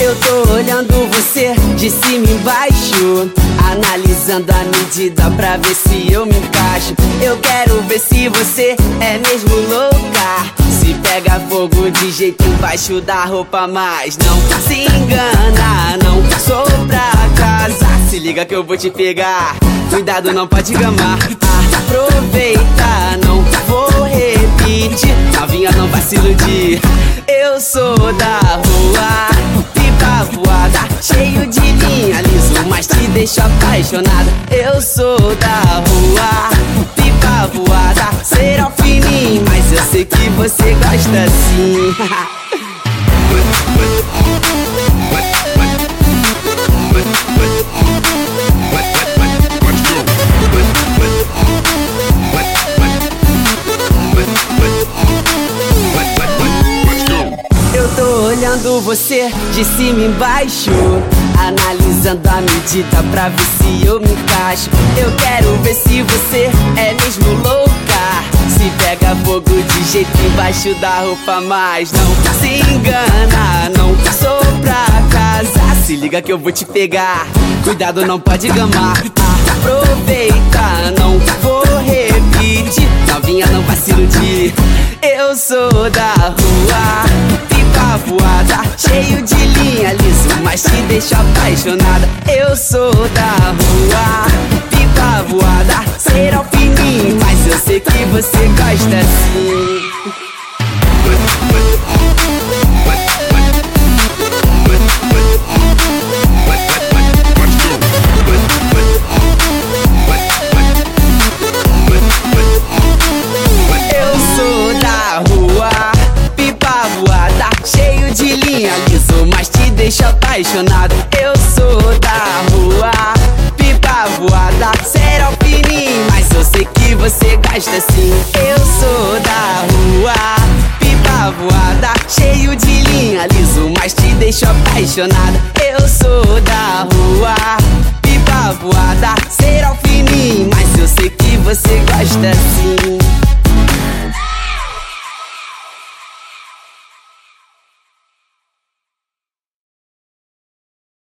Eu tô olhando você de cima embaixo Analisando a medida pra ver se eu me encaixo. Eu quero ver se você é mesmo louca. Se pega fogo de jeito embaixo da roupa Mas não se engana, não sou pra casa. Se liga que eu vou te pegar Cuidado, não pode gamar. Aproveita, não vou repetir Novinha, não vai se iludir Eu sou da rua Pipa voada, cheio de linha liso Mas te deixo apaixonada Eu sou da rua Pipa voada, será fininho Mas eu sei que você gosta assim olhando você de cima embaixo Analisando a medida pra ver se eu me encaixo. Eu quero ver se você é mesmo louca. Se pega fogo de jeito embaixo da roupa Mas não se engana, não sou pra casa Se liga que eu vou te pegar Cuidado, não pode gamar. Aproveita, não vou repetir Novinha, não vai se iludir. Eu sou da rua voada, cheio de linha liso, mas te deixa apaixonada. Eu sou da rua, pipa voada, ser fininho, mas eu sei que você gosta assim. Deixa apaixonado. Eu sou da rua, pipa voada, será fininho, mas eu sei que você gosta assim. Eu sou da rua, pipa voada, cheio de linha liso, mas te deixo apaixonada. Eu sou da rua, pipa voada, será fininho, mas eu sei que você gosta assim.